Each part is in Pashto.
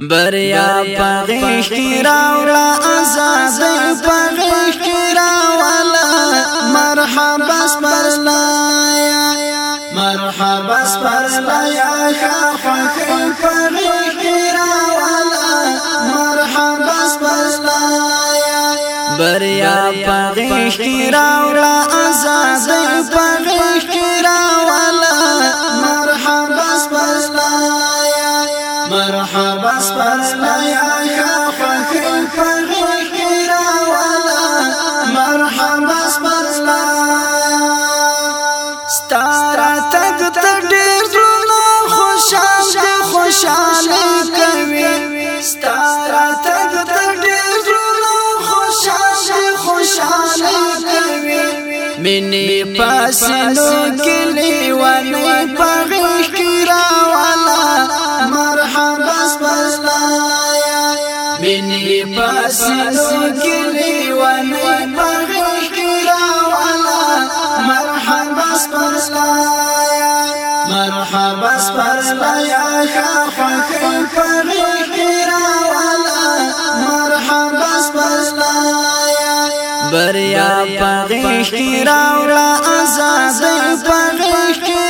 بریا پغیش کی راولا آزاد پغیش کی راولا مرحبا پر لایا مرحبا پر لایا خاخی پغیش کی راولا مرحبا پر لایا بریا پغیش کی راولا آزاد مینه پاسنو کې بریا پغیش کی راولا آزاد پغیش کی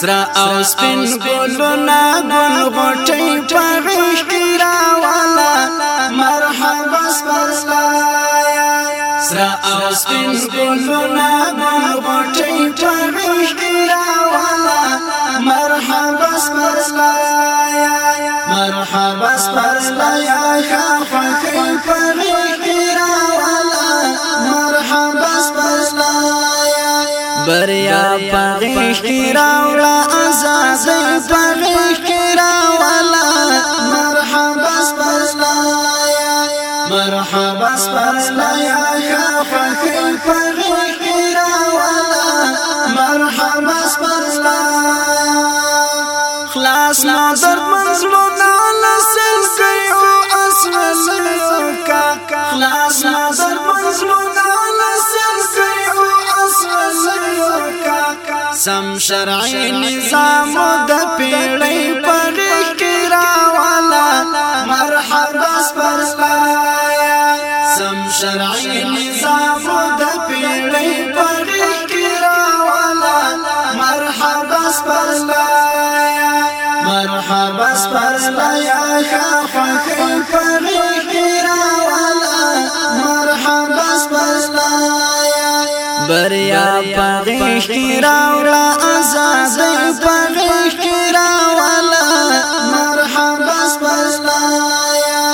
سرا او سپین ګلونا ګل غټي په غشترا والا مرحبا سپرلایا سرا او سپین ګلونا ګل غټي په بریا پغیش کی راولا ازازی پغیش کی راولا مرحبا سپرلایا مرحبا سپرلایا خفخی پغیش کی راولا مرحبا سپرلایا خلاص مدر سم شرعي نظام د پیړۍ پر کرا والا مرحبا پر پایا سم شرعي نظام د پیړۍ پر کرا والا مرحبا پر پایا مرحبا پر پایا خا خا پر بریا پغیش کی راولا آزادی پغیش کی راولا مرحبا سپرلایا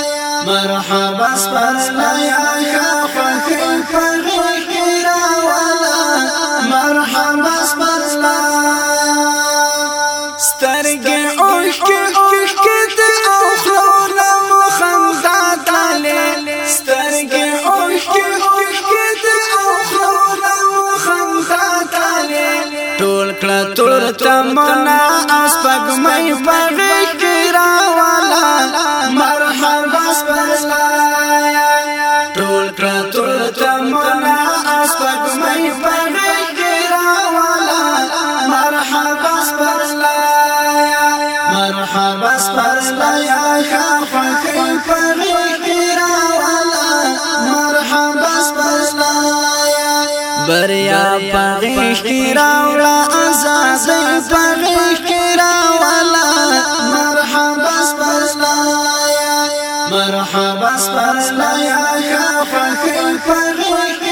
مرحبا سپرلایا خافخی پغیش کی راولا مرحبا تمنا اسپګ مې پغې را والا مرحبا سپلا ټول کړه ټول تمنا اسپګ مې پغې بریا پغیش کی راولا ازازی پغیش کی راولا مرحبا سپرلایا مرحبا سپرلایا خافخی پغیش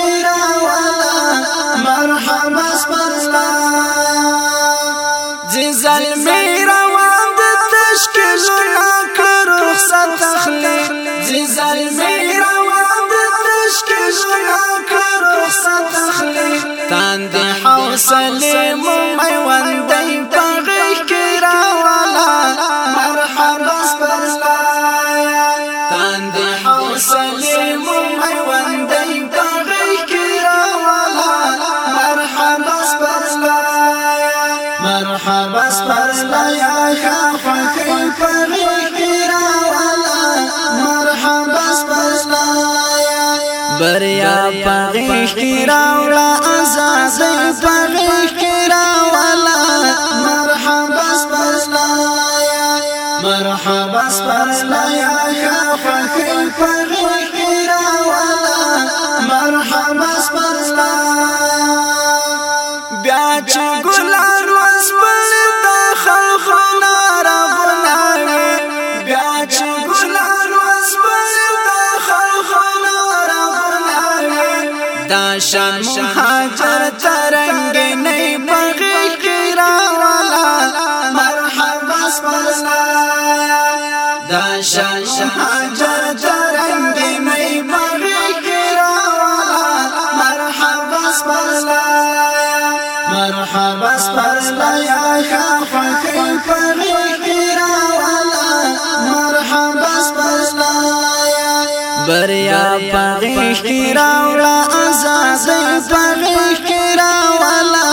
پغیش کی راولا ازازی پغیش کی راولا مرحبا سپرلایا مرحبا سپرلایا یا خوخی پغیش کی راولا مرحبا سپرلایا بیا چه گلار وز پر شان مهاجر ترنګ نه بغي قرا والا مرحبا سپرنا دا شان مهاجر ترنګ نه بغي قرا والا مرحبا سپرنا مرحبا سپرنا یا یا پغیش کی راولا ازازی پغیش کی راولا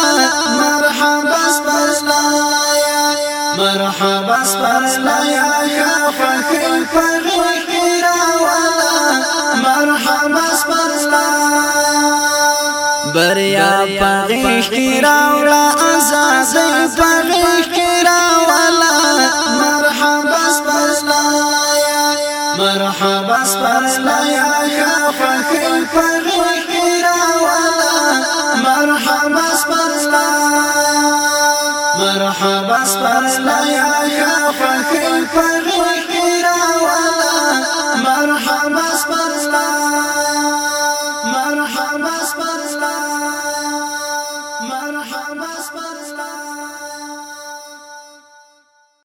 مرحبا سپرلا یا مرحبا سپرلا یا خفخی پغیش کی راولا مرحبا سپرلا بریا پغیش کی راولا ازازی پغیش مرحبا سپرلا یا خفا خیل پر غیر مرحبا سپرلا مرحبا سپرلا یا